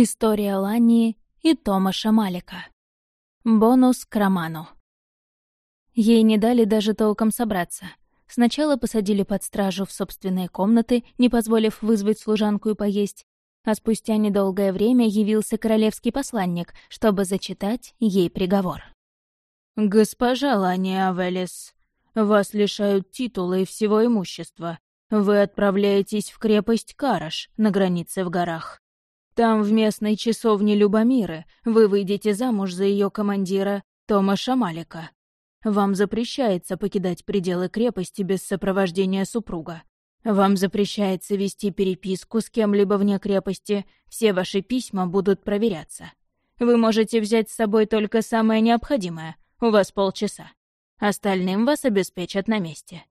История Лании и Томаша Малика. Бонус к роману. Ей не дали даже толком собраться. Сначала посадили под стражу в собственные комнаты, не позволив вызвать служанку и поесть, а спустя недолгое время явился королевский посланник, чтобы зачитать ей приговор. «Госпожа Лания Авелис, вас лишают титула и всего имущества. Вы отправляетесь в крепость Караш на границе в горах. Там, в местной часовне Любомиры, вы выйдете замуж за ее командира Томаша Малика. Вам запрещается покидать пределы крепости без сопровождения супруга. Вам запрещается вести переписку с кем-либо вне крепости, все ваши письма будут проверяться. Вы можете взять с собой только самое необходимое, у вас полчаса. Остальным вас обеспечат на месте.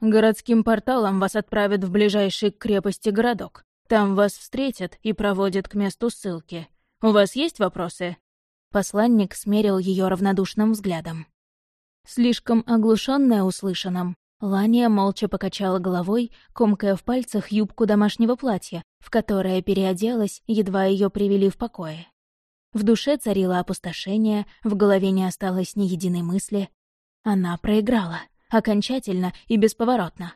Городским порталом вас отправят в ближайший к крепости городок. Там вас встретят и проводят к месту ссылки. У вас есть вопросы?» Посланник смерил ее равнодушным взглядом. Слишком оглушенная услышанным, Лания молча покачала головой, комкая в пальцах юбку домашнего платья, в которое переоделась, едва ее привели в покое. В душе царило опустошение, в голове не осталось ни единой мысли. Она проиграла, окончательно и бесповоротно.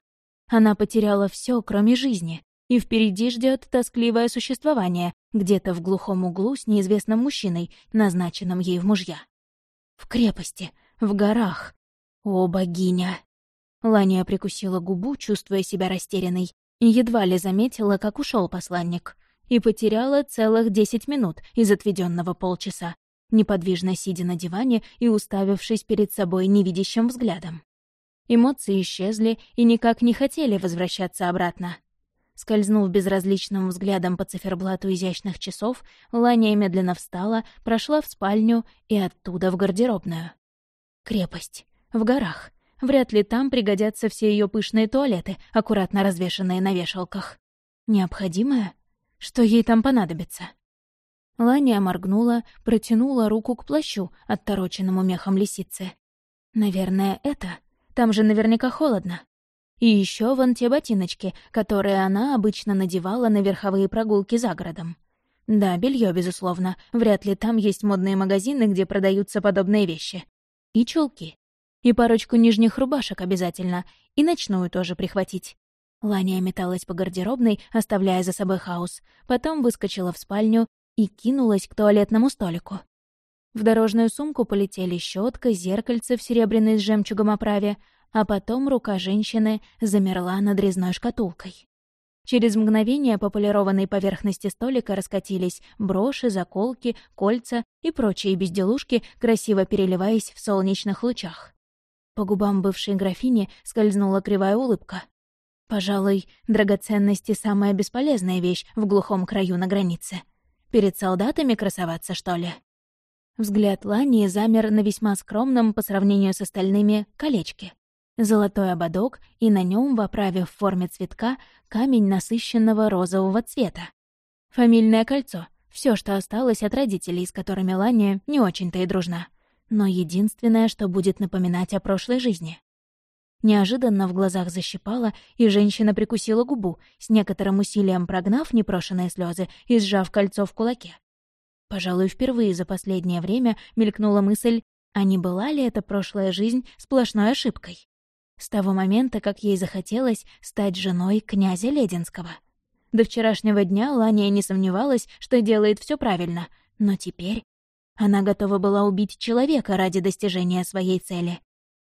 Она потеряла все, кроме жизни, и впереди ждет тоскливое существование где-то в глухом углу с неизвестным мужчиной, назначенным ей в мужья. В крепости, в горах. О, богиня! Лания прикусила губу, чувствуя себя растерянной, и едва ли заметила, как ушел посланник, и потеряла целых десять минут из отведенного полчаса, неподвижно сидя на диване и уставившись перед собой невидящим взглядом. Эмоции исчезли и никак не хотели возвращаться обратно. Скользнув безразличным взглядом по циферблату изящных часов, Ланя медленно встала, прошла в спальню и оттуда в гардеробную. Крепость. В горах. Вряд ли там пригодятся все ее пышные туалеты, аккуратно развешанные на вешалках. Необходимое? Что ей там понадобится? Ланя моргнула, протянула руку к плащу, оттороченному мехом лисицы. Наверное, это. Там же наверняка холодно. И еще вон те ботиночки, которые она обычно надевала на верховые прогулки за городом. Да, белье, безусловно. Вряд ли там есть модные магазины, где продаются подобные вещи. И чулки. И парочку нижних рубашек обязательно. И ночную тоже прихватить. Ланя металась по гардеробной, оставляя за собой хаос. Потом выскочила в спальню и кинулась к туалетному столику. В дорожную сумку полетели щетка, зеркальце в серебряной с жемчугом оправе, а потом рука женщины замерла над резной шкатулкой. Через мгновение по полированной поверхности столика раскатились броши, заколки, кольца и прочие безделушки, красиво переливаясь в солнечных лучах. По губам бывшей графини скользнула кривая улыбка. Пожалуй, драгоценности — самая бесполезная вещь в глухом краю на границе. Перед солдатами красоваться, что ли? Взгляд Лани замер на весьма скромном по сравнению с остальными колечке золотой ободок и на нем в оправе в форме цветка камень насыщенного розового цвета. Фамильное кольцо — все, что осталось от родителей, с которыми Ланя не очень-то и дружна. Но единственное, что будет напоминать о прошлой жизни. Неожиданно в глазах защипала, и женщина прикусила губу, с некоторым усилием прогнав непрошенные слезы и сжав кольцо в кулаке. Пожалуй, впервые за последнее время мелькнула мысль, а не была ли эта прошлая жизнь сплошной ошибкой? С того момента, как ей захотелось стать женой князя Лединского. До вчерашнего дня Лания не сомневалась, что делает все правильно, но теперь она готова была убить человека ради достижения своей цели.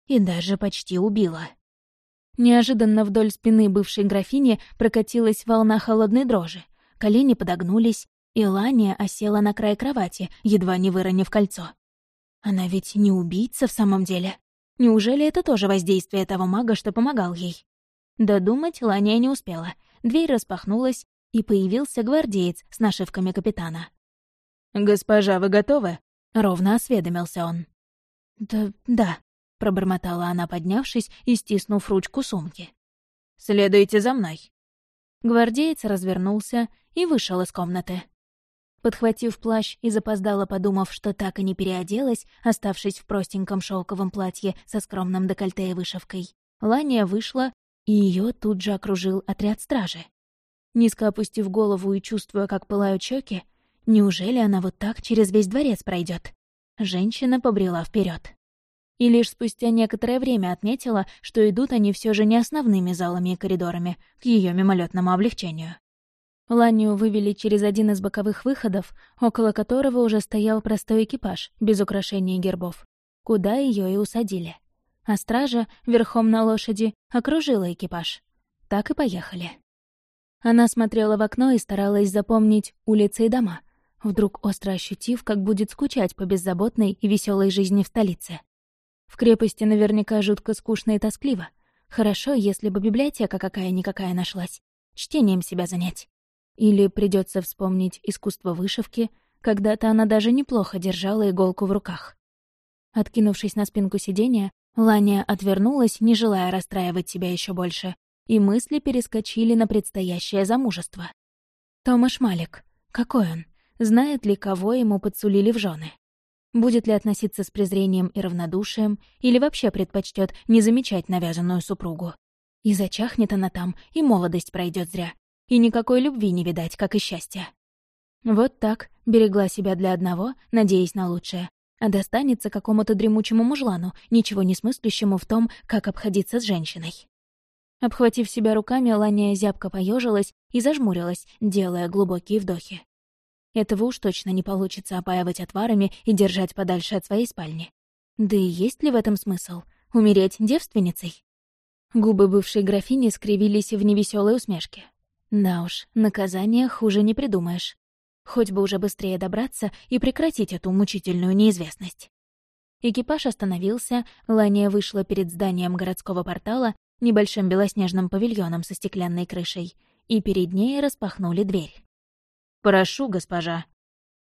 И даже почти убила. Неожиданно вдоль спины бывшей графини прокатилась волна холодной дрожи. Колени подогнулись, и Лания осела на край кровати, едва не выронив кольцо. Она ведь не убийца в самом деле. Неужели это тоже воздействие того мага, что помогал ей? Додумать Лания не успела. Дверь распахнулась, и появился гвардеец с нашивками капитана. «Госпожа, вы готовы?» — ровно осведомился он. «Да, да», — пробормотала она, поднявшись и стиснув ручку сумки. «Следуйте за мной». Гвардеец развернулся и вышел из комнаты. Подхватив плащ и запоздала, подумав, что так и не переоделась, оставшись в простеньком шелковом платье со скромным декольте и вышивкой, Лания вышла, и ее тут же окружил отряд стражи. Низко опустив голову и чувствуя, как пылают щеки, Неужели она вот так через весь дворец пройдет? Женщина побрела вперед. И лишь спустя некоторое время отметила, что идут они все же не основными залами и коридорами, к ее мимолетному облегчению. Ланию вывели через один из боковых выходов, около которого уже стоял простой экипаж, без украшений и гербов, куда ее и усадили. А стража, верхом на лошади, окружила экипаж. Так и поехали. Она смотрела в окно и старалась запомнить улицы и дома, вдруг остро ощутив, как будет скучать по беззаботной и веселой жизни в столице. В крепости наверняка жутко скучно и тоскливо. Хорошо, если бы библиотека какая-никакая нашлась. Чтением себя занять. Или придется вспомнить искусство вышивки, когда-то она даже неплохо держала иголку в руках. Откинувшись на спинку сиденья, Ланя отвернулась, не желая расстраивать себя еще больше, и мысли перескочили на предстоящее замужество. Томаш Малик. Какой он? Знает ли, кого ему подсулили в жены? Будет ли относиться с презрением и равнодушием, или вообще предпочтет не замечать навязанную супругу? И зачахнет она там, и молодость пройдет зря и никакой любви не видать, как и счастья. Вот так берегла себя для одного, надеясь на лучшее, а достанется какому-то дремучему мужлану, ничего не смыслящему в том, как обходиться с женщиной. Обхватив себя руками, Ланя зябко поежилась и зажмурилась, делая глубокие вдохи. Этого уж точно не получится опаивать отварами и держать подальше от своей спальни. Да и есть ли в этом смысл? Умереть девственницей? Губы бывшей графини скривились в невеселой усмешке. Да уж, наказание хуже не придумаешь. Хоть бы уже быстрее добраться и прекратить эту мучительную неизвестность. Экипаж остановился, Лания вышла перед зданием городского портала, небольшим белоснежным павильоном со стеклянной крышей, и перед ней распахнули дверь. «Прошу, госпожа».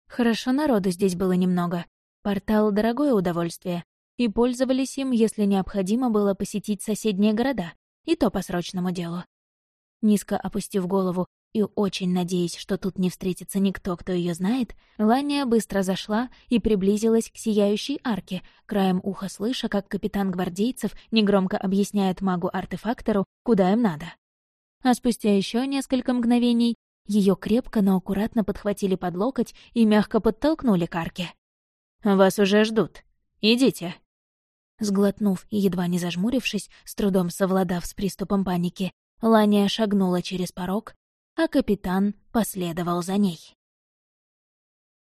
Хорошо народу здесь было немного. Портал — дорогое удовольствие, и пользовались им, если необходимо было посетить соседние города, и то по срочному делу. Низко опустив голову и очень надеясь, что тут не встретится никто, кто ее знает, Ланя быстро зашла и приблизилась к сияющей арке, краем уха слыша, как капитан гвардейцев негромко объясняет магу-артефактору, куда им надо. А спустя еще несколько мгновений ее крепко, но аккуратно подхватили под локоть и мягко подтолкнули к арке. «Вас уже ждут. Идите». Сглотнув и едва не зажмурившись, с трудом совладав с приступом паники, Ланя шагнула через порог, а капитан последовал за ней.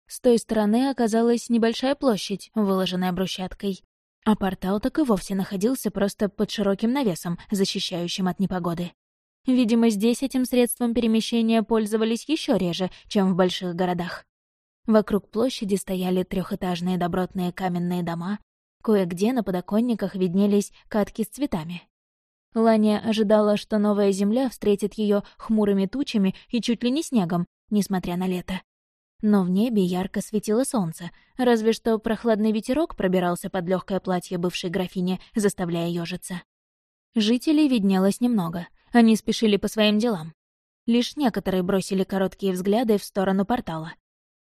С той стороны оказалась небольшая площадь, выложенная брусчаткой, а портал так и вовсе находился просто под широким навесом, защищающим от непогоды. Видимо, здесь этим средством перемещения пользовались еще реже, чем в больших городах. Вокруг площади стояли трехэтажные добротные каменные дома, кое-где на подоконниках виднелись катки с цветами. Ланя ожидала, что новая земля встретит ее хмурыми тучами и чуть ли не снегом, несмотря на лето. Но в небе ярко светило солнце, разве что прохладный ветерок пробирался под легкое платье бывшей графини, заставляя ежиться. Жителей виднелось немного, они спешили по своим делам. Лишь некоторые бросили короткие взгляды в сторону портала.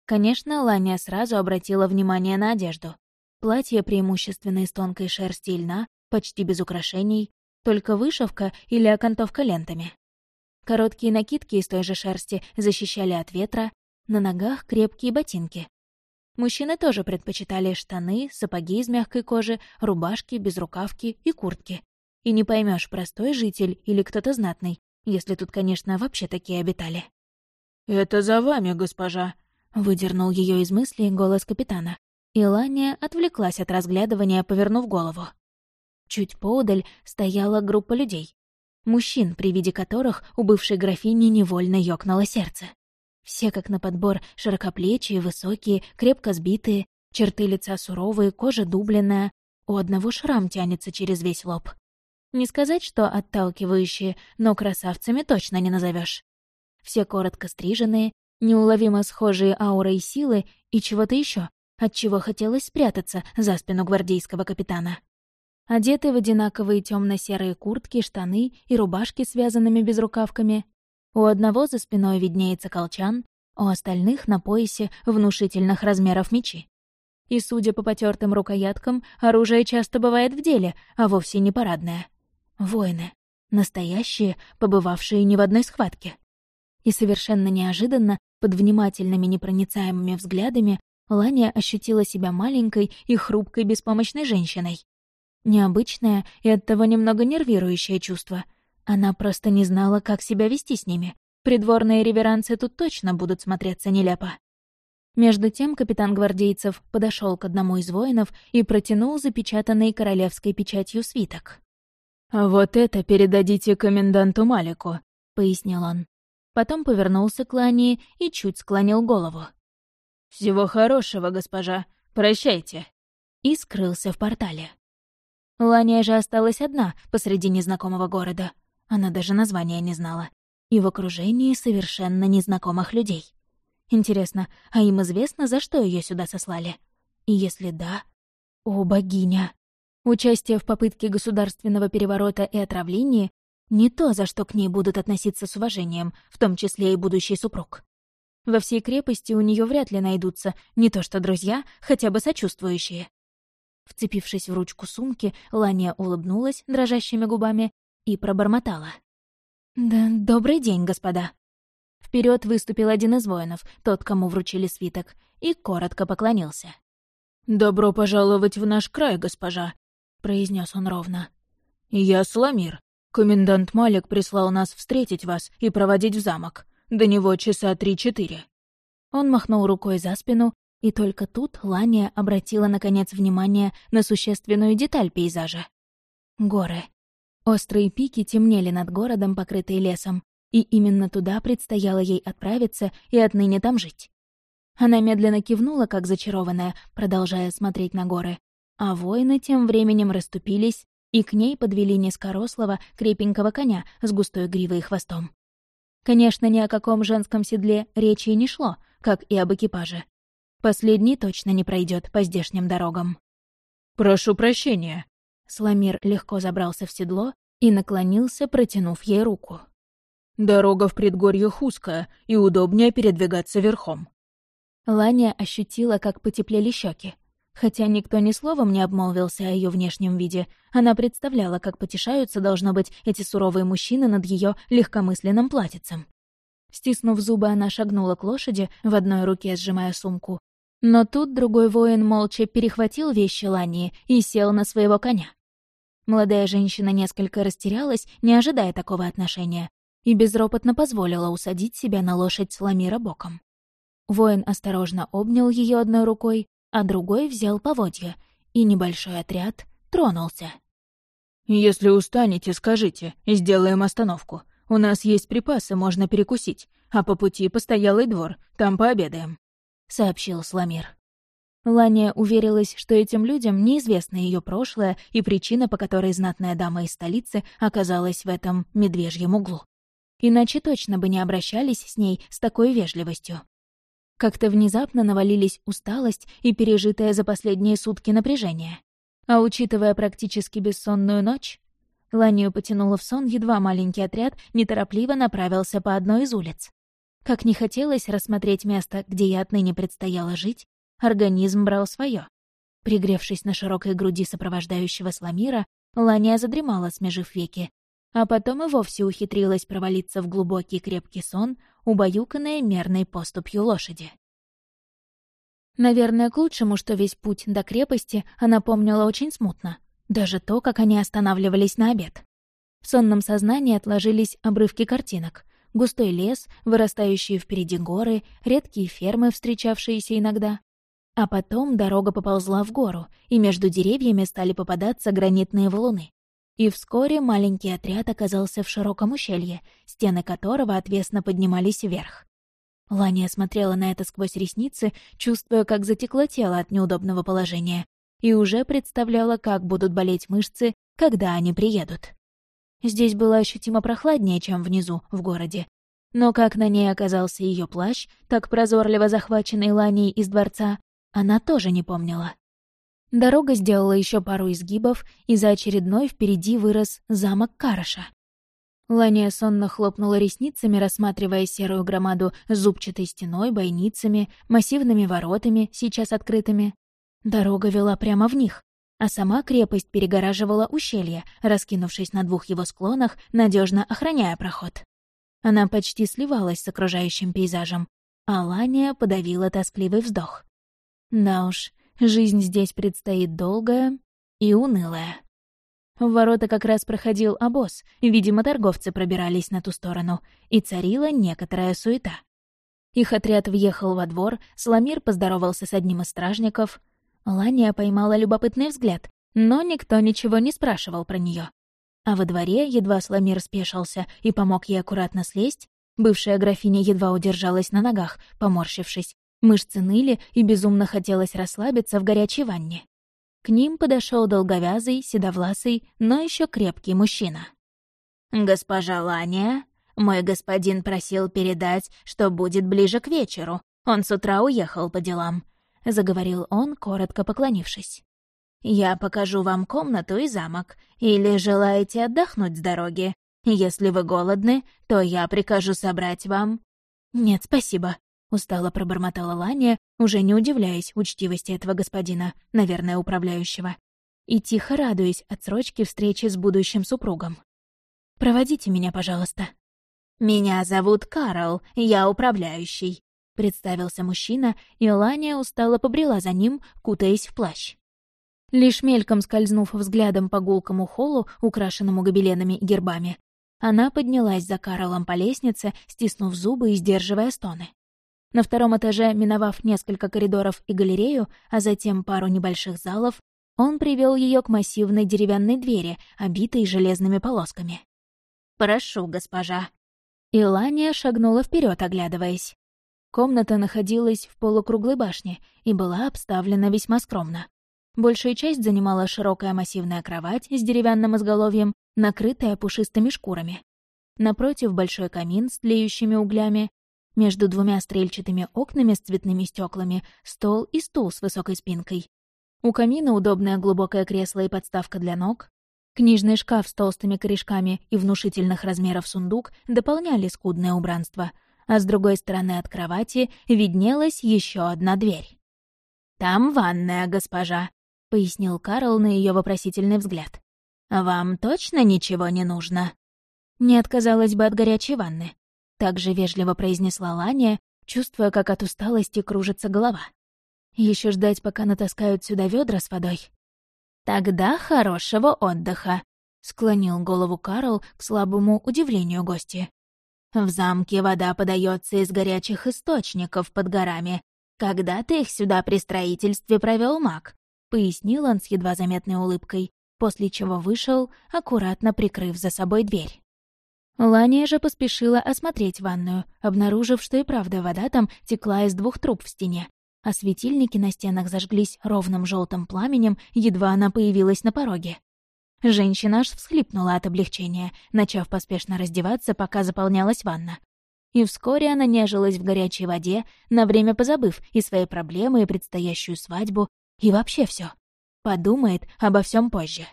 Конечно, Ланя сразу обратила внимание на одежду. Платье преимущественно из тонкой шерсти и льна, почти без украшений, только вышивка или окантовка лентами. Короткие накидки из той же шерсти защищали от ветра, на ногах крепкие ботинки. Мужчины тоже предпочитали штаны, сапоги из мягкой кожи, рубашки, безрукавки и куртки. И не поймешь, простой житель или кто-то знатный, если тут, конечно, вообще такие обитали. «Это за вами, госпожа», — выдернул ее из мыслей голос капитана. И Ланя отвлеклась от разглядывания, повернув голову. Чуть поодаль стояла группа людей. Мужчин, при виде которых у бывшей графини невольно ёкнуло сердце. Все как на подбор широкоплечие, высокие, крепко сбитые, черты лица суровые, кожа дубленная, у одного шрам тянется через весь лоб. Не сказать, что отталкивающие, но красавцами точно не назовешь. Все коротко стриженные, неуловимо схожие аурой силы и чего-то еще, от чего хотелось спрятаться за спину гвардейского капитана одеты в одинаковые темно серые куртки, штаны и рубашки с вязаными безрукавками. У одного за спиной виднеется колчан, у остальных на поясе внушительных размеров мечи. И, судя по потертым рукояткам, оружие часто бывает в деле, а вовсе не парадное. Воины. Настоящие, побывавшие ни в одной схватке. И совершенно неожиданно Под внимательными непроницаемыми взглядами Ланя ощутила себя маленькой и хрупкой беспомощной женщиной. Необычное и оттого немного нервирующее чувство. Она просто не знала, как себя вести с ними. Придворные реверансы тут точно будут смотреться нелепо. Между тем капитан гвардейцев подошел к одному из воинов и протянул запечатанный королевской печатью свиток. «Вот это передадите коменданту Малику», — пояснил он. Потом повернулся к Лании и чуть склонил голову. «Всего хорошего, госпожа. Прощайте». И скрылся в портале. Лания же осталась одна посреди незнакомого города. Она даже названия не знала. И в окружении совершенно незнакомых людей. Интересно, а им известно, за что ее сюда сослали? И если да... О, богиня! Участие в попытке государственного переворота и отравлении — не то, за что к ней будут относиться с уважением, в том числе и будущий супруг. Во всей крепости у нее вряд ли найдутся не то что друзья, хотя бы сочувствующие. Вцепившись в ручку сумки, Лания улыбнулась дрожащими губами и пробормотала. «Да добрый день, господа». Вперед выступил один из воинов, тот, кому вручили свиток, и коротко поклонился. «Добро пожаловать в наш край, госпожа», — произнес он ровно. «Я Сламир. Комендант Малик прислал нас встретить вас и проводить в замок. До него часа три-четыре». Он махнул рукой за спину, и только тут Лания обратила, наконец, внимание на существенную деталь пейзажа. Горы. Острые пики темнели над городом, покрытые лесом, и именно туда предстояло ей отправиться и отныне там жить. Она медленно кивнула, как зачарованная, продолжая смотреть на горы, а воины тем временем расступились и к ней подвели низкорослого, крепенького коня с густой гривой и хвостом. Конечно, ни о каком женском седле речи не шло, как и об экипаже. Последний точно не пройдет по здешним дорогам. «Прошу прощения». Сламир легко забрался в седло и наклонился, протянув ей руку. «Дорога в предгорьях узкая, и удобнее передвигаться верхом». Ланя ощутила, как потеплели щеки. Хотя никто ни словом не обмолвился о ее внешнем виде, она представляла, как потешаются, должно быть, эти суровые мужчины над ее легкомысленным платьицем. Стиснув зубы, она шагнула к лошади, в одной руке сжимая сумку. Но тут другой воин молча перехватил вещи Лании и сел на своего коня. Молодая женщина несколько растерялась, не ожидая такого отношения, и безропотно позволила усадить себя на лошадь Сламира боком. Воин осторожно обнял ее одной рукой, а другой взял поводья, и небольшой отряд тронулся. «Если устанете, скажите, сделаем остановку. У нас есть припасы, можно перекусить, а по пути постоялый двор, там пообедаем», — сообщил Сламир. Ланя уверилась, что этим людям неизвестно ее прошлое и причина, по которой знатная дама из столицы оказалась в этом медвежьем углу. Иначе точно бы не обращались с ней с такой вежливостью. Как-то внезапно навалились усталость и пережитое за последние сутки напряжение. А учитывая практически бессонную ночь, Ланию потянуло в сон, едва маленький отряд неторопливо направился по одной из улиц. Как не хотелось рассмотреть место, где я отныне предстояло жить, организм брал свое. Пригревшись на широкой груди сопровождающего Сламира, Лания задремала, смежив веки, а потом и вовсе ухитрилась провалиться в глубокий крепкий сон, убаюканная мерной поступью лошади. Наверное, к лучшему, что весь путь до крепости она помнила очень смутно. Даже то, как они останавливались на обед. В сонном сознании отложились обрывки картинок. Густой лес, вырастающие впереди горы, редкие фермы, встречавшиеся иногда. А потом дорога поползла в гору, и между деревьями стали попадаться гранитные валуны. И вскоре маленький отряд оказался в широком ущелье, стены которого отвесно поднимались вверх. Ланя смотрела на это сквозь ресницы, чувствуя, как затекло тело от неудобного положения, и уже представляла, как будут болеть мышцы, когда они приедут. Здесь было ощутимо прохладнее, чем внизу, в городе. Но как на ней оказался ее плащ, так прозорливо захваченный Ланей из дворца, она тоже не помнила. Дорога сделала еще пару изгибов, и за очередной впереди вырос замок Караша. Лания сонно хлопнула ресницами, рассматривая серую громаду с зубчатой стеной, бойницами, массивными воротами, сейчас открытыми. Дорога вела прямо в них, а сама крепость перегораживала ущелье, раскинувшись на двух его склонах, надежно охраняя проход. Она почти сливалась с окружающим пейзажем, Алания подавила тоскливый вздох. Да уж, жизнь здесь предстоит долгая и унылая. В ворота как раз проходил обоз, видимо, торговцы пробирались на ту сторону, и царила некоторая суета. Их отряд въехал во двор, Сламир поздоровался с одним из стражников. Лания поймала любопытный взгляд, но никто ничего не спрашивал про нее. А во дворе, едва Сламир спешился и помог ей аккуратно слезть, бывшая графиня едва удержалась на ногах, поморщившись, Мышцы ныли, и безумно хотелось расслабиться в горячей ванне. К ним подошел долговязый, седовласый, но еще крепкий мужчина. «Госпожа Лания, мой господин просил передать, что будет ближе к вечеру. Он с утра уехал по делам», — заговорил он, коротко поклонившись. «Я покажу вам комнату и замок, или желаете отдохнуть с дороги? Если вы голодны, то я прикажу собрать вам...» «Нет, спасибо», Устало пробормотала Лания, уже не удивляясь учтивости этого господина, наверное, управляющего. И тихо радуясь отсрочке встречи с будущим супругом. «Проводите меня, пожалуйста». «Меня зовут Карл, я управляющий», — представился мужчина, и Лания устало побрела за ним, кутаясь в плащ. Лишь мельком скользнув взглядом по гулкому холлу, украшенному гобеленами и гербами, она поднялась за Карлом по лестнице, стиснув зубы и сдерживая стоны. На втором этаже, миновав несколько коридоров и галерею, а затем пару небольших залов, он привел ее к массивной деревянной двери, обитой железными полосками. «Прошу, госпожа». Илания шагнула вперед, оглядываясь. Комната находилась в полукруглой башне и была обставлена весьма скромно. Большая часть занимала широкая массивная кровать с деревянным изголовьем, накрытая пушистыми шкурами. Напротив большой камин с тлеющими углями, между двумя стрельчатыми окнами с цветными стеклами стол и стул с высокой спинкой. У камина удобное глубокое кресло и подставка для ног. Книжный шкаф с толстыми корешками и внушительных размеров сундук дополняли скудное убранство, а с другой стороны от кровати виднелась еще одна дверь. «Там ванная, госпожа», — пояснил Карл на ее вопросительный взгляд. «Вам точно ничего не нужно?» Не отказалась бы от горячей ванны. Также вежливо произнесла Ланя, чувствуя, как от усталости кружится голова. Еще ждать, пока натаскают сюда ведра с водой. «Тогда хорошего отдыха», — склонил голову Карл к слабому удивлению гости. «В замке вода подается из горячих источников под горами. Когда ты их сюда при строительстве провел маг?» — пояснил он с едва заметной улыбкой, после чего вышел, аккуратно прикрыв за собой дверь. Лания же поспешила осмотреть ванную, обнаружив, что и правда вода там текла из двух труб в стене, а светильники на стенах зажглись ровным желтым пламенем, едва она появилась на пороге. Женщина аж всхлипнула от облегчения, начав поспешно раздеваться, пока заполнялась ванна. И вскоре она нежилась в горячей воде, на время позабыв и свои проблемы, и предстоящую свадьбу, и вообще все. Подумает обо всем позже.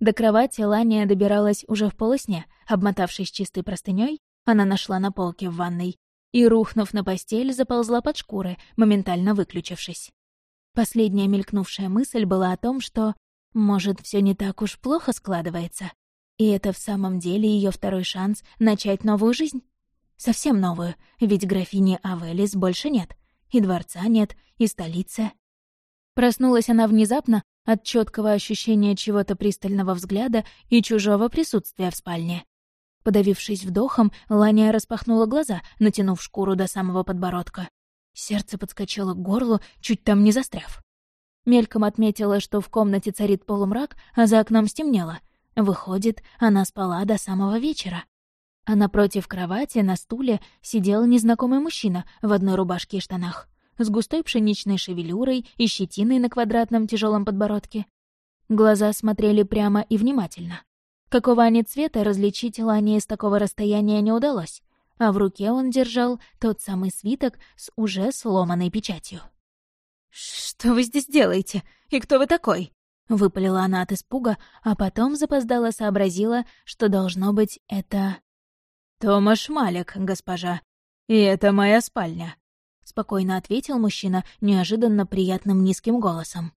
До кровати Лания добиралась уже в полусне. Обмотавшись чистой простыней, она нашла на полке в ванной и, рухнув на постель, заползла под шкуры, моментально выключившись. Последняя мелькнувшая мысль была о том, что, может, все не так уж плохо складывается, и это в самом деле ее второй шанс начать новую жизнь. Совсем новую, ведь графини Авелис больше нет, и дворца нет, и столицы. Проснулась она внезапно от четкого ощущения чего-то пристального взгляда и чужого присутствия в спальне. Подавившись вдохом, Ланя распахнула глаза, натянув шкуру до самого подбородка. Сердце подскочило к горлу, чуть там не застряв. Мельком отметила, что в комнате царит полумрак, а за окном стемнело. Выходит, она спала до самого вечера. А напротив кровати, на стуле, сидел незнакомый мужчина в одной рубашке и штанах с густой пшеничной шевелюрой и щетиной на квадратном тяжелом подбородке. Глаза смотрели прямо и внимательно. Какого они цвета различить Лане с такого расстояния не удалось, а в руке он держал тот самый свиток с уже сломанной печатью. «Что вы здесь делаете? И кто вы такой?» — выпалила она от испуга, а потом запоздала сообразила, что должно быть это... «Томаш Малик, госпожа, и это моя спальня», спокойно ответил мужчина неожиданно приятным низким голосом.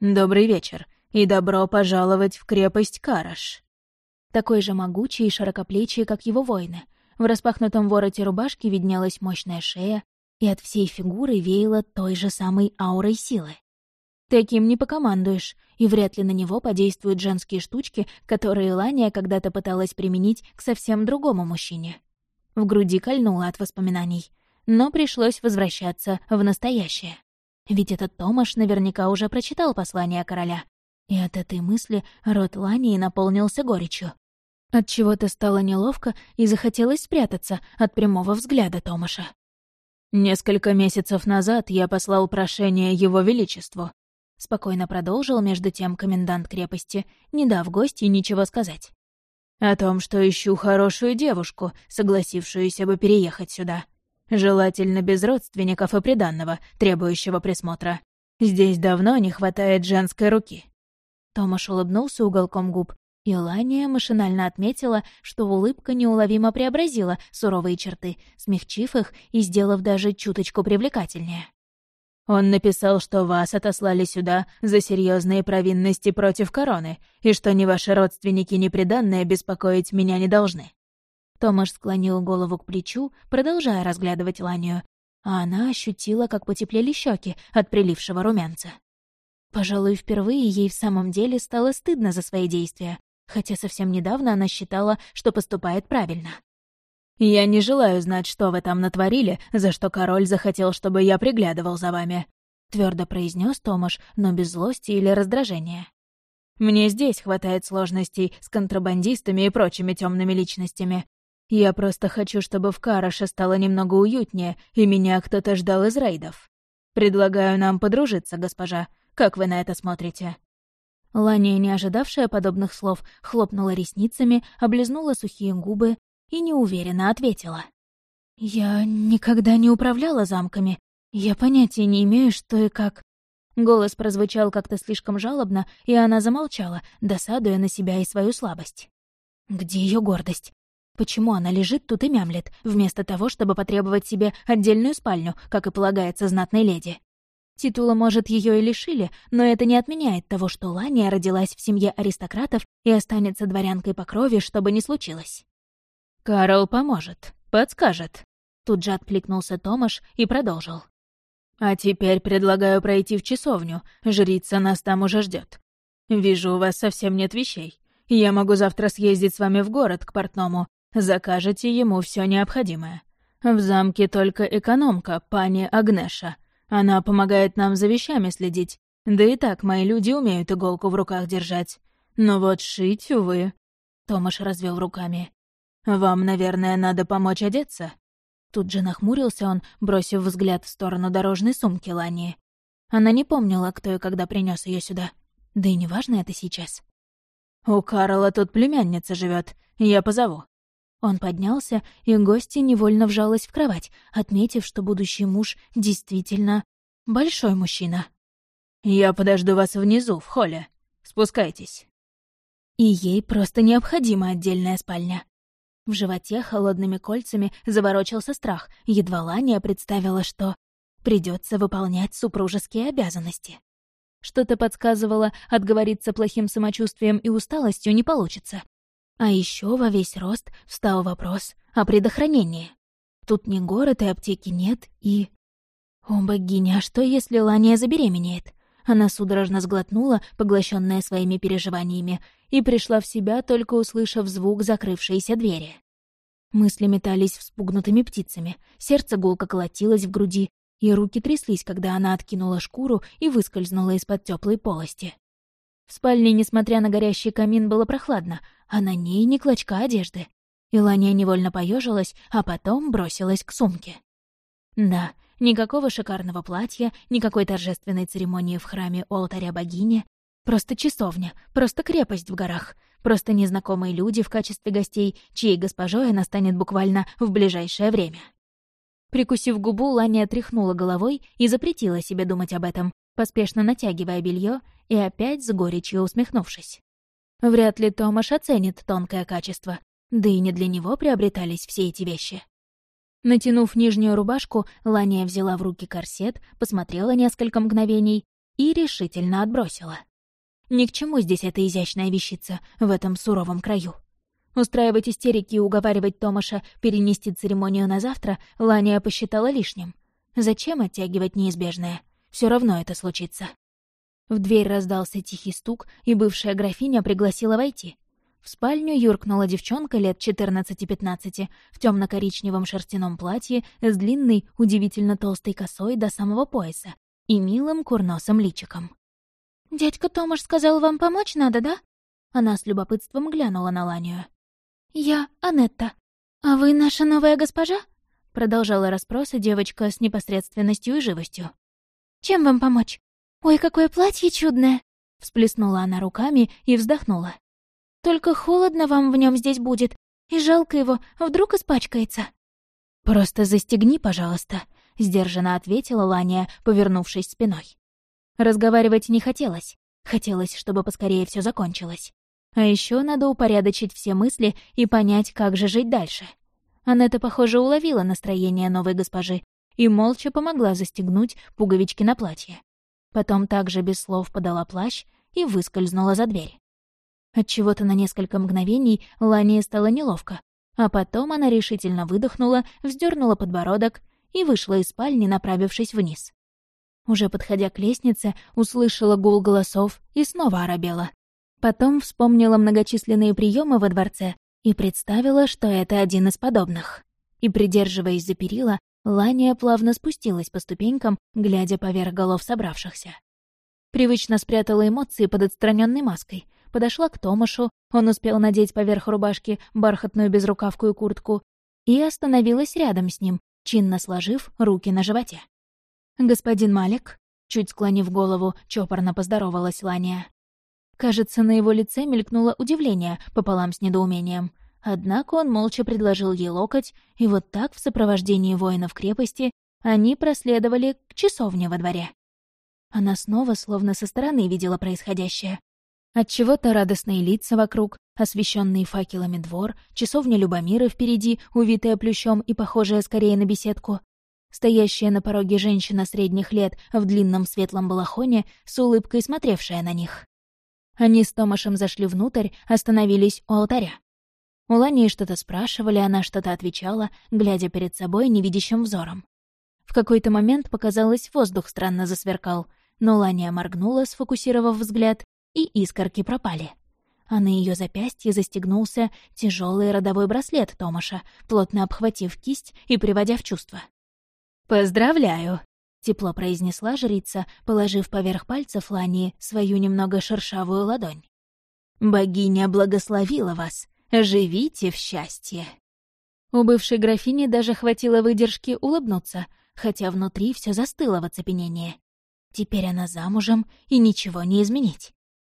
«Добрый вечер и добро пожаловать в крепость Караш». Такой же могучий и широкоплечий, как его воины. В распахнутом вороте рубашки виднелась мощная шея, и от всей фигуры веяло той же самой аурой силы. Таким не покомандуешь, и вряд ли на него подействуют женские штучки, которые Лания когда-то пыталась применить к совсем другому мужчине. В груди кольнуло от воспоминаний, но пришлось возвращаться в настоящее. Ведь этот Томаш наверняка уже прочитал послание короля, и от этой мысли рот Лании наполнился горечью. От чего то стало неловко и захотелось спрятаться от прямого взгляда Томаша. «Несколько месяцев назад я послал прошение Его Величеству», — спокойно продолжил между тем комендант крепости, не дав гостю ничего сказать. «О том, что ищу хорошую девушку, согласившуюся бы переехать сюда. Желательно без родственников и приданного, требующего присмотра. Здесь давно не хватает женской руки». Томаш улыбнулся уголком губ, и Лания машинально отметила, что улыбка неуловимо преобразила суровые черты, смягчив их и сделав даже чуточку привлекательнее. «Он написал, что вас отослали сюда за серьезные провинности против короны, и что ни ваши родственники, ни приданные беспокоить меня не должны». Томаш склонил голову к плечу, продолжая разглядывать Ланию, а она ощутила, как потеплели щеки от прилившего румянца. Пожалуй, впервые ей в самом деле стало стыдно за свои действия, хотя совсем недавно она считала, что поступает правильно. «Я не желаю знать, что вы там натворили, за что король захотел, чтобы я приглядывал за вами», — твердо произнес Томаш, но без злости или раздражения. «Мне здесь хватает сложностей с контрабандистами и прочими темными личностями. Я просто хочу, чтобы в Караше стало немного уютнее, и меня кто-то ждал из рейдов. Предлагаю нам подружиться, госпожа. Как вы на это смотрите?» Лания, не ожидавшая подобных слов, хлопнула ресницами, облизнула сухие губы и неуверенно ответила. «Я никогда не управляла замками. Я понятия не имею, что и как». Голос прозвучал как-то слишком жалобно, и она замолчала, досадуя на себя и свою слабость. Где ее гордость? Почему она лежит тут и мямлет, вместо того, чтобы потребовать себе отдельную спальню, как и полагается знатной леди? Титула, может, ее и лишили, но это не отменяет того, что Лания родилась в семье аристократов и останется дворянкой по крови, что бы ни случилось. «Карл поможет, подскажет», — тут же откликнулся Томаш и продолжил. «А теперь предлагаю пройти в часовню, жрица нас там уже ждет. Вижу, у вас совсем нет вещей. Я могу завтра съездить с вами в город к портному, закажете ему все необходимое. В замке только экономка, пани Агнеша, она помогает нам за вещами следить. Да и так мои люди умеют иголку в руках держать. Но вот шить, увы...» Томаш развел руками. «Вам, наверное, надо помочь одеться?» Тут же нахмурился он, бросив взгляд в сторону дорожной сумки Лани. Она не помнила, кто и когда принес ее сюда. Да и неважно это сейчас. «У Карла тут племянница живет. Я позову». Он поднялся, и гостья невольно вжалась в кровать, отметив, что будущий муж действительно большой мужчина. «Я подожду вас внизу, в холле. Спускайтесь». И ей просто необходима отдельная спальня. В животе холодными кольцами заворочился страх, едва Лания представила, что придется выполнять супружеские обязанности. Что-то подсказывало, отговориться плохим самочувствием и усталостью не получится. А еще во весь рост встал вопрос о предохранении. Тут ни город и аптеки нет, и... О, богиня, а что, если Лания забеременеет? Она судорожно сглотнула, поглощенная своими переживаниями, и пришла в себя, только услышав звук закрывшейся двери. Мысли метались вспугнутыми птицами, сердце гулко колотилось в груди, и руки тряслись, когда она откинула шкуру и выскользнула из-под теплой полости. В спальне, несмотря на горящий камин, было прохладно, а на ней ни клочка одежды. Илания невольно поежилась, а потом бросилась к сумке. Да, никакого шикарного платья, никакой торжественной церемонии в храме у алтаря богини. Просто часовня, просто крепость в горах, просто незнакомые люди в качестве гостей, чьей госпожой она станет буквально в ближайшее время. Прикусив губу, Ланя тряхнула головой и запретила себе думать об этом, поспешно натягивая белье и опять с горечью усмехнувшись. Вряд ли Томаш оценит тонкое качество, да и не для него приобретались все эти вещи. Натянув нижнюю рубашку, Лания взяла в руки корсет, посмотрела несколько мгновений и решительно отбросила. Ни к чему здесь эта изящная вещица в этом суровом краю. Устраивать истерики и уговаривать Томаша перенести церемонию на завтра Лания посчитала лишним. Зачем оттягивать неизбежное? Все равно это случится. В дверь раздался тихий стук, и бывшая графиня пригласила войти. В спальню юркнула девчонка лет 14-15 в темно коричневом шерстяном платье с длинной, удивительно толстой косой до самого пояса и милым курносым личиком. «Дядька Томаш сказал, вам помочь надо, да?» Она с любопытством глянула на Ланию. «Я Анетта. А вы наша новая госпожа?» Продолжала расспросы девочка с непосредственностью и живостью. «Чем вам помочь? Ой, какое платье чудное!» Всплеснула она руками и вздохнула. Только холодно вам в нем здесь будет, и жалко его, вдруг испачкается». «Просто застегни, пожалуйста», — сдержанно ответила Лания, повернувшись спиной. Разговаривать не хотелось. Хотелось, чтобы поскорее все закончилось. А еще надо упорядочить все мысли и понять, как же жить дальше. Анетта, похоже, уловила настроение новой госпожи и молча помогла застегнуть пуговички на платье. Потом также без слов подала плащ и выскользнула за дверь. Отчего-то на несколько мгновений Лании стало неловко, а потом она решительно выдохнула, вздернула подбородок и вышла из спальни, направившись вниз. Уже подходя к лестнице, услышала гул голосов и снова оробела. Потом вспомнила многочисленные приемы во дворце и представила, что это один из подобных. И, придерживаясь за перила, Лания плавно спустилась по ступенькам, глядя поверх голов собравшихся. Привычно спрятала эмоции под отстраненной маской — подошла к Томашу, он успел надеть поверх рубашки бархатную безрукавку и куртку, и остановилась рядом с ним, чинно сложив руки на животе. «Господин Малик», чуть склонив голову, чопорно поздоровалась Лания. Кажется, на его лице мелькнуло удивление пополам с недоумением. Однако он молча предложил ей локоть, и вот так, в сопровождении воинов крепости, они проследовали к часовне во дворе. Она снова словно со стороны видела происходящее. Отчего-то радостные лица вокруг, освещенный факелами двор, часовня Любомира впереди, увитая плющом и похожая скорее на беседку. Стоящая на пороге женщина средних лет в длинном светлом балахоне, с улыбкой смотревшая на них. Они с Томашем зашли внутрь, остановились у алтаря. У Лани что-то спрашивали, она что-то отвечала, глядя перед собой невидящим взором. В какой-то момент, показалось, воздух странно засверкал, но Лания моргнула, сфокусировав взгляд, и искорки пропали. А на ее запястье застегнулся тяжелый родовой браслет Томаша, плотно обхватив кисть и приводя в чувство. «Поздравляю!» — тепло произнесла жрица, положив поверх пальцев Лании свою немного шершавую ладонь. «Богиня благословила вас. Живите в счастье!» У бывшей графини даже хватило выдержки улыбнуться, хотя внутри все застыло в оцепенении. Теперь она замужем, и ничего не изменить.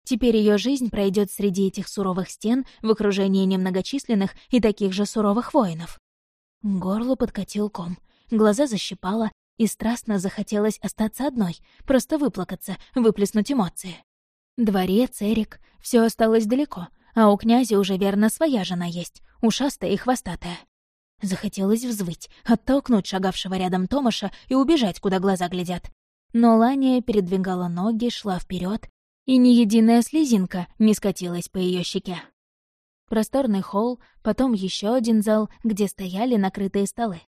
Теперь ее жизнь пройдет среди этих суровых стен в окружении немногочисленных и таких же суровых воинов. Горло подкатил ком, глаза защипало, и страстно захотелось остаться одной, просто выплакаться, выплеснуть эмоции. Дворец, Эрик, все осталось далеко, а у князя уже верно своя жена есть, ушастая и хвостатая. Захотелось взвыть, оттолкнуть шагавшего рядом Томаша и убежать, куда глаза глядят. Но Лания передвигала ноги, шла вперед, и ни единая слезинка не скатилась по ее щеке. Просторный холл, потом еще один зал, где стояли накрытые столы.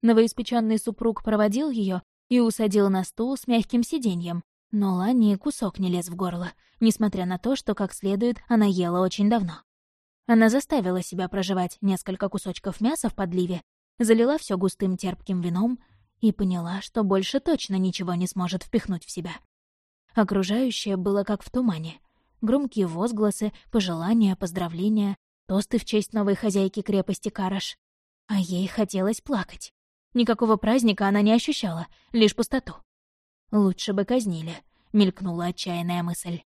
Новоиспеченный супруг проводил ее и усадил на стул с мягким сиденьем, но Лани кусок не лез в горло, несмотря на то, что как следует она ела очень давно. Она заставила себя проживать несколько кусочков мяса в подливе, залила все густым терпким вином и поняла, что больше точно ничего не сможет впихнуть в себя. Окружающее было как в тумане. Громкие возгласы, пожелания, поздравления, тосты в честь новой хозяйки крепости Караш. А ей хотелось плакать. Никакого праздника она не ощущала, лишь пустоту. «Лучше бы казнили», — мелькнула отчаянная мысль.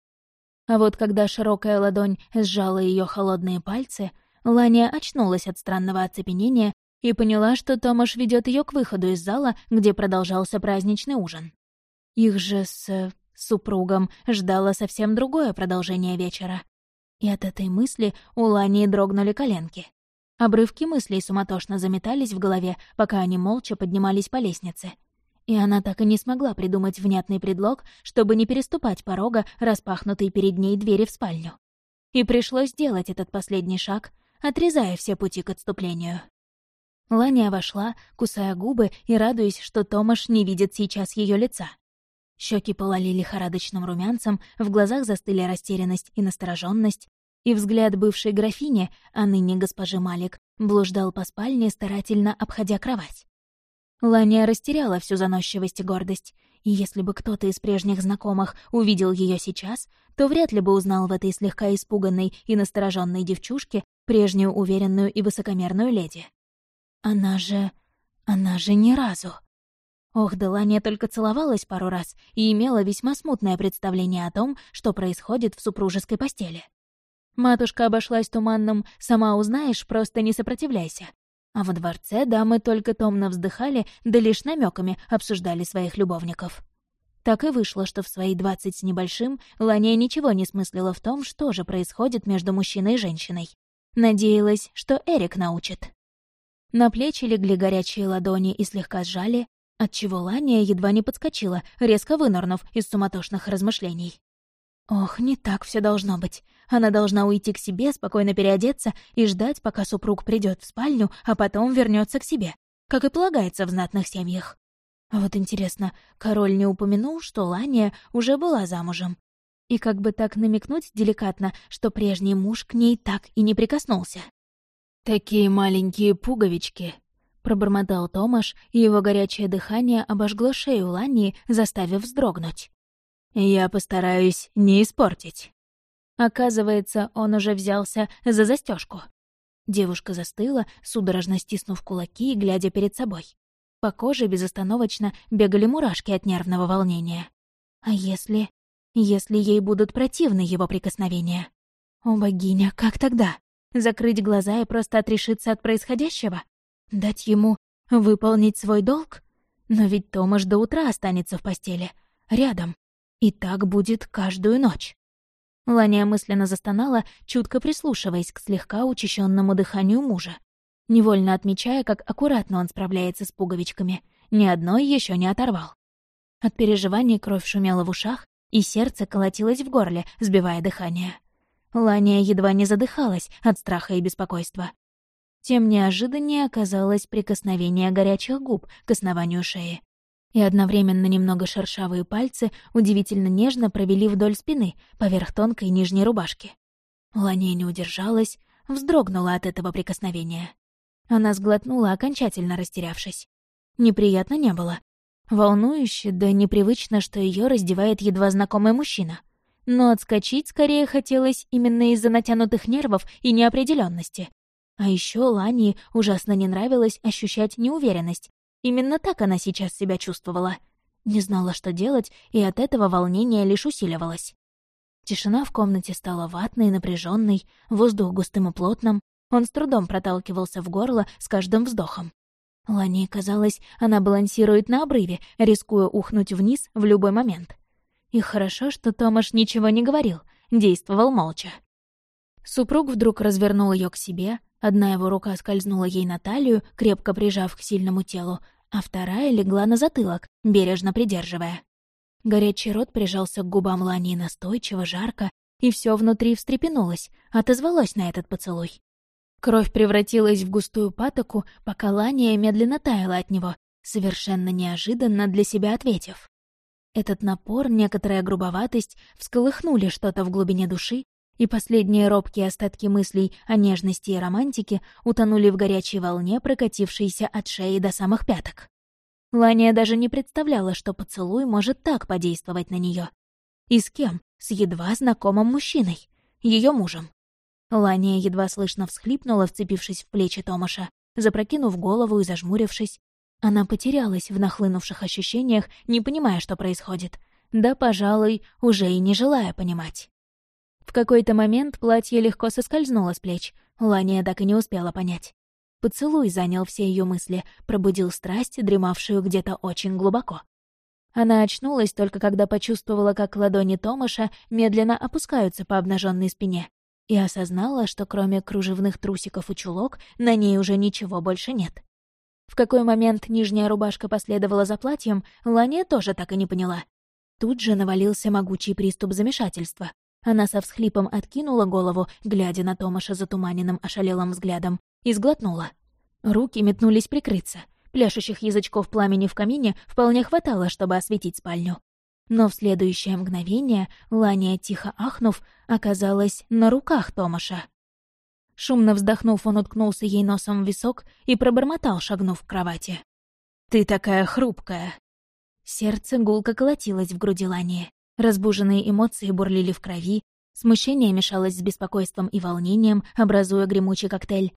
А вот когда широкая ладонь сжала ее холодные пальцы, Ланя очнулась от странного оцепенения и поняла, что Томаш ведет ее к выходу из зала, где продолжался праздничный ужин. Их же с супругом ждало совсем другое продолжение вечера. И от этой мысли у Лани дрогнули коленки. Обрывки мыслей суматошно заметались в голове, пока они молча поднимались по лестнице. И она так и не смогла придумать внятный предлог, чтобы не переступать порога, распахнутой перед ней двери в спальню. И пришлось сделать этот последний шаг, отрезая все пути к отступлению. Ланя вошла, кусая губы и радуясь, что Томаш не видит сейчас ее лица. Щеки полали лихорадочным румянцем, в глазах застыли растерянность и настороженность, и взгляд бывшей графини, а ныне госпожи Малик, блуждал по спальне, старательно обходя кровать. Ланя растеряла всю заносчивость и гордость, и если бы кто-то из прежних знакомых увидел ее сейчас, то вряд ли бы узнал в этой слегка испуганной и настороженной девчушке прежнюю уверенную и высокомерную леди. Она же... она же ни разу... Ох, Делания только целовалась пару раз и имела весьма смутное представление о том, что происходит в супружеской постели. Матушка обошлась туманным «сама узнаешь, просто не сопротивляйся». А во дворце дамы только томно вздыхали, да лишь намеками обсуждали своих любовников. Так и вышло, что в свои двадцать с небольшим Лания ничего не смыслила в том, что же происходит между мужчиной и женщиной. Надеялась, что Эрик научит. На плечи легли горячие ладони и слегка сжали, отчего Лания едва не подскочила, резко вынырнув из суматошных размышлений. Ох, не так все должно быть. Она должна уйти к себе, спокойно переодеться и ждать, пока супруг придет в спальню, а потом вернется к себе, как и полагается в знатных семьях. А вот интересно, король не упомянул, что Лания уже была замужем? И как бы так намекнуть деликатно, что прежний муж к ней так и не прикоснулся? «Такие маленькие пуговички», пробормотал Томаш, и его горячее дыхание обожгло шею Ланни, заставив вздрогнуть. «Я постараюсь не испортить». Оказывается, он уже взялся за застежку. Девушка застыла, судорожно стиснув кулаки и глядя перед собой. По коже безостановочно бегали мурашки от нервного волнения. А если... если ей будут противны его прикосновения? О, богиня, как тогда? Закрыть глаза и просто отрешиться от происходящего? Дать ему выполнить свой долг? Но ведь Томаш до утра останется в постели, рядом. И так будет каждую ночь. Ланя мысленно застонала, чутко прислушиваясь к слегка учащенному дыханию мужа, невольно отмечая, как аккуратно он справляется с пуговичками. Ни одной еще не оторвал. От переживаний кровь шумела в ушах, и сердце колотилось в горле, сбивая дыхание. Ланя едва не задыхалась от страха и беспокойства тем неожиданнее оказалось прикосновение горячих губ к основанию шеи. И одновременно немного шершавые пальцы удивительно нежно провели вдоль спины, поверх тонкой нижней рубашки. Лания не удержалась, вздрогнула от этого прикосновения. Она сглотнула, окончательно растерявшись. Неприятно не было. Волнующе, да непривычно, что ее раздевает едва знакомый мужчина. Но отскочить скорее хотелось именно из-за натянутых нервов и неопределенности. А еще Лане ужасно не нравилось ощущать неуверенность. Именно так она сейчас себя чувствовала. Не знала, что делать, и от этого волнение лишь усиливалось. Тишина в комнате стала ватной, напряженной, воздух густым и плотным. Он с трудом проталкивался в горло с каждым вздохом. Лане казалось, она балансирует на обрыве, рискуя ухнуть вниз в любой момент. И хорошо, что Томаш ничего не говорил, действовал молча. Супруг вдруг развернул ее к себе, Одна его рука скользнула ей на талию, крепко прижав к сильному телу, а вторая легла на затылок, бережно придерживая. Горячий рот прижался к губам Лани настойчиво, жарко, и все внутри встрепенулось, отозвалось на этот поцелуй. Кровь превратилась в густую патоку, пока Лания медленно таяла от него, совершенно неожиданно для себя ответив. Этот напор, некоторая грубоватость всколыхнули что-то в глубине души, и последние робкие остатки мыслей о нежности и романтике утонули в горячей волне, прокатившейся от шеи до самых пяток. Лания даже не представляла, что поцелуй может так подействовать на нее. И с кем? С едва знакомым мужчиной. ее мужем. Лания едва слышно всхлипнула, вцепившись в плечи Томаша, запрокинув голову и зажмурившись. Она потерялась в нахлынувших ощущениях, не понимая, что происходит. Да, пожалуй, уже и не желая понимать. В какой-то момент платье легко соскользнуло с плеч. Лания так и не успела понять. Поцелуй занял все ее мысли, пробудил страсть, дремавшую где-то очень глубоко. Она очнулась только когда почувствовала, как ладони Томаша медленно опускаются по обнаженной спине, и осознала, что кроме кружевных трусиков и чулок на ней уже ничего больше нет. В какой момент нижняя рубашка последовала за платьем, Лания тоже так и не поняла. Тут же навалился могучий приступ замешательства. Она со всхлипом откинула голову, глядя на Томаша затуманенным ошалелым взглядом, и сглотнула. Руки метнулись прикрыться. Пляшущих язычков пламени в камине вполне хватало, чтобы осветить спальню. Но в следующее мгновение Лания, тихо ахнув, оказалась на руках Томаша. Шумно вздохнув, он уткнулся ей носом в висок и пробормотал, шагнув к кровати. «Ты такая хрупкая!» Сердце гулко колотилось в груди Лании. Разбуженные эмоции бурлили в крови, смущение мешалось с беспокойством и волнением, образуя гремучий коктейль.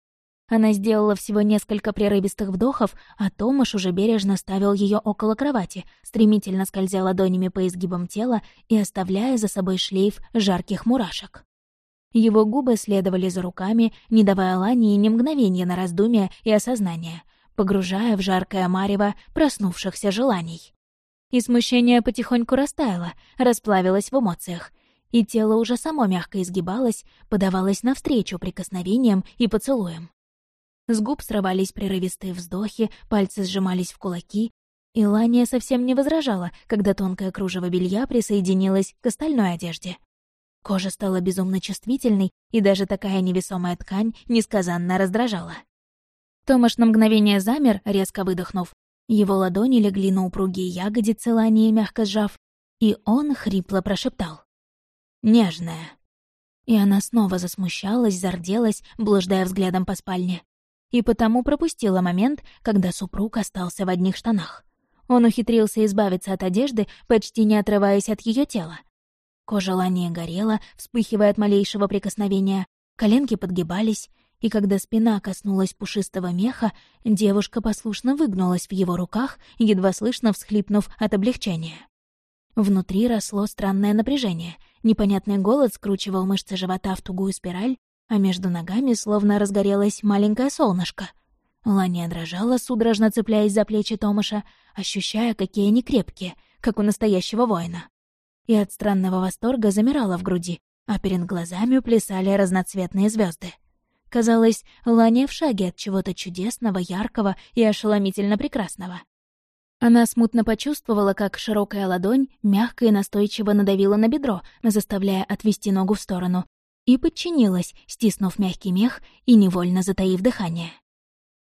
Она сделала всего несколько прерывистых вдохов, а Томаш уже бережно ставил ее около кровати, стремительно скользя ладонями по изгибам тела и оставляя за собой шлейф жарких мурашек. Его губы следовали за руками, не давая Лане ни мгновения на раздумие и осознание, погружая в жаркое марево проснувшихся желаний. И смущение потихоньку растаяло, расплавилось в эмоциях, и тело уже само мягко изгибалось, подавалось навстречу прикосновениям и поцелуям. С губ срывались прерывистые вздохи, пальцы сжимались в кулаки, и Лания совсем не возражала, когда тонкое кружево белья присоединилось к остальной одежде. Кожа стала безумно чувствительной, и даже такая невесомая ткань несказанно раздражала. Томаш на мгновение замер, резко выдохнув. Его ладони легли на упругие ягодицы Лании, мягко сжав, и он хрипло прошептал. «Нежная». И она снова засмущалась, зарделась, блуждая взглядом по спальне. И потому пропустила момент, когда супруг остался в одних штанах. Он ухитрился избавиться от одежды, почти не отрываясь от ее тела. Кожа Лании горела, вспыхивая от малейшего прикосновения, коленки подгибались, и когда спина коснулась пушистого меха, девушка послушно выгнулась в его руках, едва слышно всхлипнув от облегчения. Внутри росло странное напряжение. Непонятный голод скручивал мышцы живота в тугую спираль, а между ногами словно разгорелось маленькое солнышко. Лания дрожала, судорожно цепляясь за плечи Томаша, ощущая, какие они крепкие, как у настоящего воина и от странного восторга замирала в груди, а перед глазами плясали разноцветные звезды. Казалось, Ланя в шаге от чего-то чудесного, яркого и ошеломительно прекрасного. Она смутно почувствовала, как широкая ладонь мягко и настойчиво надавила на бедро, заставляя отвести ногу в сторону, и подчинилась, стиснув мягкий мех и невольно затаив дыхание.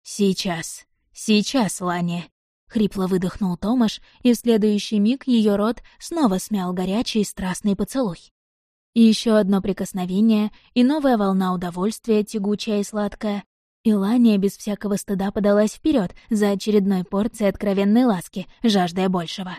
«Сейчас, сейчас, Ланя!» Хрипло выдохнул Томаш, и в следующий миг ее рот снова смял горячий страстный поцелуй. И еще одно прикосновение, и новая волна удовольствия, тягучая и сладкая. И Лания без всякого стыда подалась вперед за очередной порцией откровенной ласки, жаждая большего.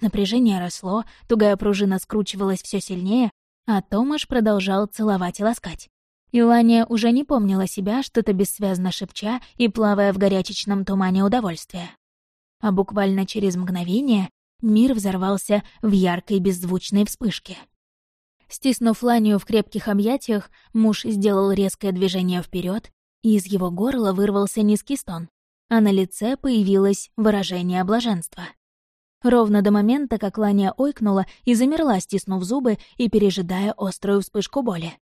Напряжение росло, тугая пружина скручивалась все сильнее, а Томаш продолжал целовать и ласкать. И Лания уже не помнила себя, что-то бессвязно шепча и плавая в горячечном тумане удовольствия а буквально через мгновение мир взорвался в яркой беззвучной вспышке. Стиснув Ланию в крепких объятиях, муж сделал резкое движение вперед, и из его горла вырвался низкий стон, а на лице появилось выражение блаженства. Ровно до момента, как Лания ойкнула и замерла, стиснув зубы и пережидая острую вспышку боли.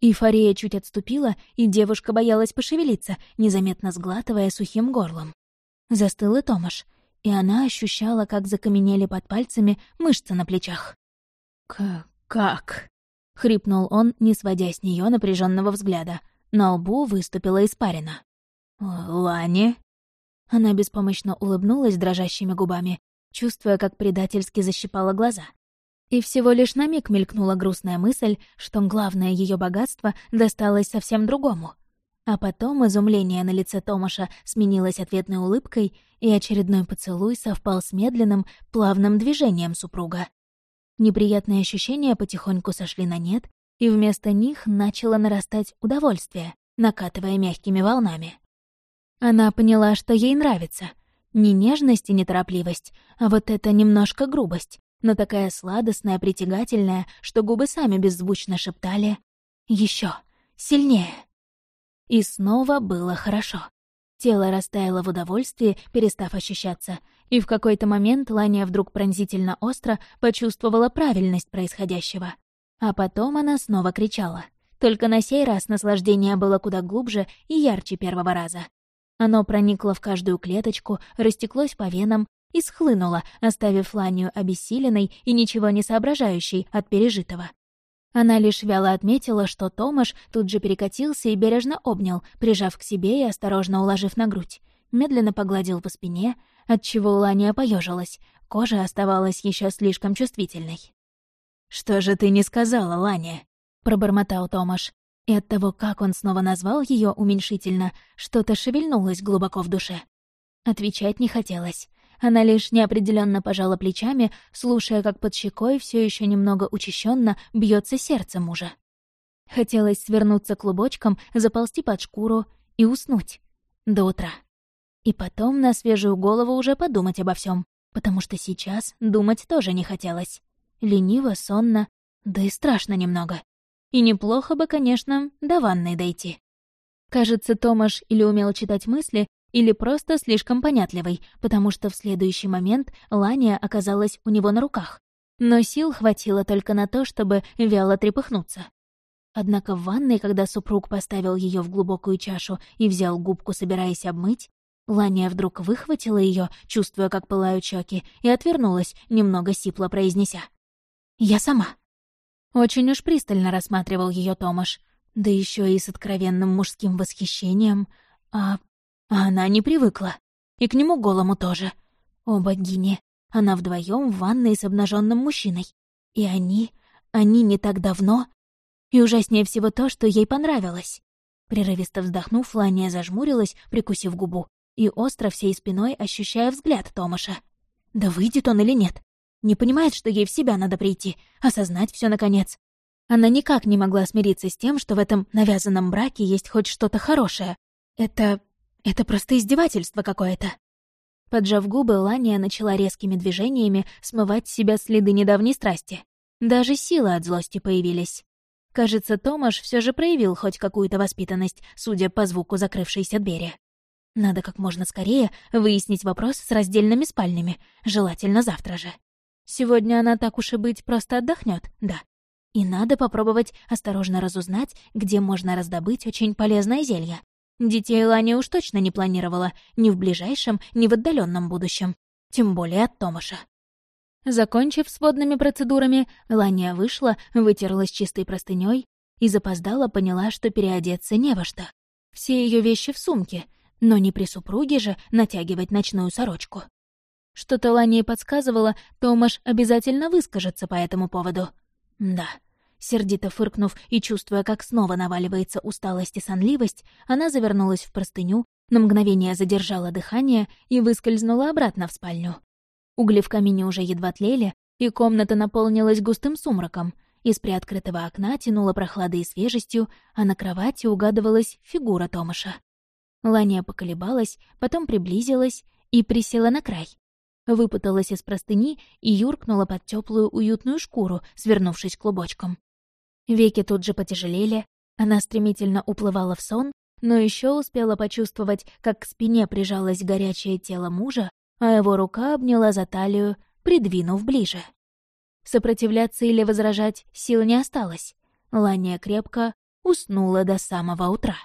Эйфория чуть отступила, и девушка боялась пошевелиться, незаметно сглатывая сухим горлом. Застыл и Томаш, и она ощущала, как закаменели под пальцами мышцы на плечах. «К... как?» — хрипнул он, не сводя с нее напряженного взгляда. На лбу выступила испарина. «Лани?» Она беспомощно улыбнулась дрожащими губами, чувствуя, как предательски защипала глаза. И всего лишь на миг мелькнула грустная мысль, что главное ее богатство досталось совсем другому — а потом изумление на лице Томаша сменилось ответной улыбкой, и очередной поцелуй совпал с медленным, плавным движением супруга. Неприятные ощущения потихоньку сошли на нет, и вместо них начало нарастать удовольствие, накатывая мягкими волнами. Она поняла, что ей нравится. Не нежность и неторопливость, а вот эта немножко грубость, но такая сладостная, притягательная, что губы сами беззвучно шептали «Еще! Сильнее!» И снова было хорошо. Тело растаяло в удовольствии, перестав ощущаться, и в какой-то момент Ланя вдруг пронзительно остро почувствовала правильность происходящего. А потом она снова кричала. Только на сей раз наслаждение было куда глубже и ярче первого раза. Оно проникло в каждую клеточку, растеклось по венам и схлынуло, оставив Ланию обессиленной и ничего не соображающей от пережитого. Она лишь вяло отметила, что Томаш тут же перекатился и бережно обнял, прижав к себе и осторожно уложив на грудь. Медленно погладил по спине, отчего Лания поежилась. Кожа оставалась еще слишком чувствительной. «Что же ты не сказала, Ланя?» — пробормотал Томаш. И от того, как он снова назвал ее уменьшительно, что-то шевельнулось глубоко в душе. Отвечать не хотелось. Она лишь неопределенно пожала плечами, слушая, как под щекой все еще немного учащенно бьется сердце мужа. Хотелось свернуться клубочком, заползти под шкуру и уснуть. До утра. И потом на свежую голову уже подумать обо всем, потому что сейчас думать тоже не хотелось. Лениво, сонно, да и страшно немного. И неплохо бы, конечно, до ванной дойти. Кажется, Томаш или умел читать мысли, или просто слишком понятливый, потому что в следующий момент Лания оказалась у него на руках. Но сил хватило только на то, чтобы вяло трепыхнуться. Однако в ванной, когда супруг поставил ее в глубокую чашу и взял губку, собираясь обмыть, Лания вдруг выхватила ее, чувствуя, как пылают щеки, и отвернулась, немного сипло произнеся. «Я сама». Очень уж пристально рассматривал ее Томаш, да еще и с откровенным мужским восхищением. А а она не привыкла. И к нему голому тоже. О, богини. Она вдвоем в ванной с обнаженным мужчиной. И они... Они не так давно... И ужаснее всего то, что ей понравилось. Прерывисто вздохнув, Лания зажмурилась, прикусив губу, и остро всей спиной ощущая взгляд Томаша. Да выйдет он или нет? Не понимает, что ей в себя надо прийти, осознать все наконец. Она никак не могла смириться с тем, что в этом навязанном браке есть хоть что-то хорошее. Это это просто издевательство какое-то. Поджав губы, Лания начала резкими движениями смывать с себя следы недавней страсти. Даже силы от злости появились. Кажется, Томаш все же проявил хоть какую-то воспитанность, судя по звуку закрывшейся двери. Надо как можно скорее выяснить вопрос с раздельными спальнями, желательно завтра же. Сегодня она так уж и быть просто отдохнет, да. И надо попробовать осторожно разузнать, где можно раздобыть очень полезное зелье. Детей Ланя уж точно не планировала ни в ближайшем, ни в отдаленном будущем. Тем более от Томаша. Закончив с водными процедурами, Ланя вышла, вытерлась чистой простыней и запоздала поняла, что переодеться не во что. Все ее вещи в сумке, но не при супруге же натягивать ночную сорочку. Что-то Лане подсказывало, Томаш обязательно выскажется по этому поводу. Да, Сердито фыркнув и чувствуя, как снова наваливается усталость и сонливость, она завернулась в простыню, на мгновение задержала дыхание и выскользнула обратно в спальню. Угли в камине уже едва тлели, и комната наполнилась густым сумраком. Из приоткрытого окна тянуло прохладой и свежестью, а на кровати угадывалась фигура Томаша. Ланя поколебалась, потом приблизилась и присела на край. Выпуталась из простыни и юркнула под теплую уютную шкуру, свернувшись клубочком. Веки тут же потяжелели, она стремительно уплывала в сон, но еще успела почувствовать, как к спине прижалось горячее тело мужа, а его рука обняла за талию, придвинув ближе. Сопротивляться или возражать сил не осталось. Лания крепко уснула до самого утра.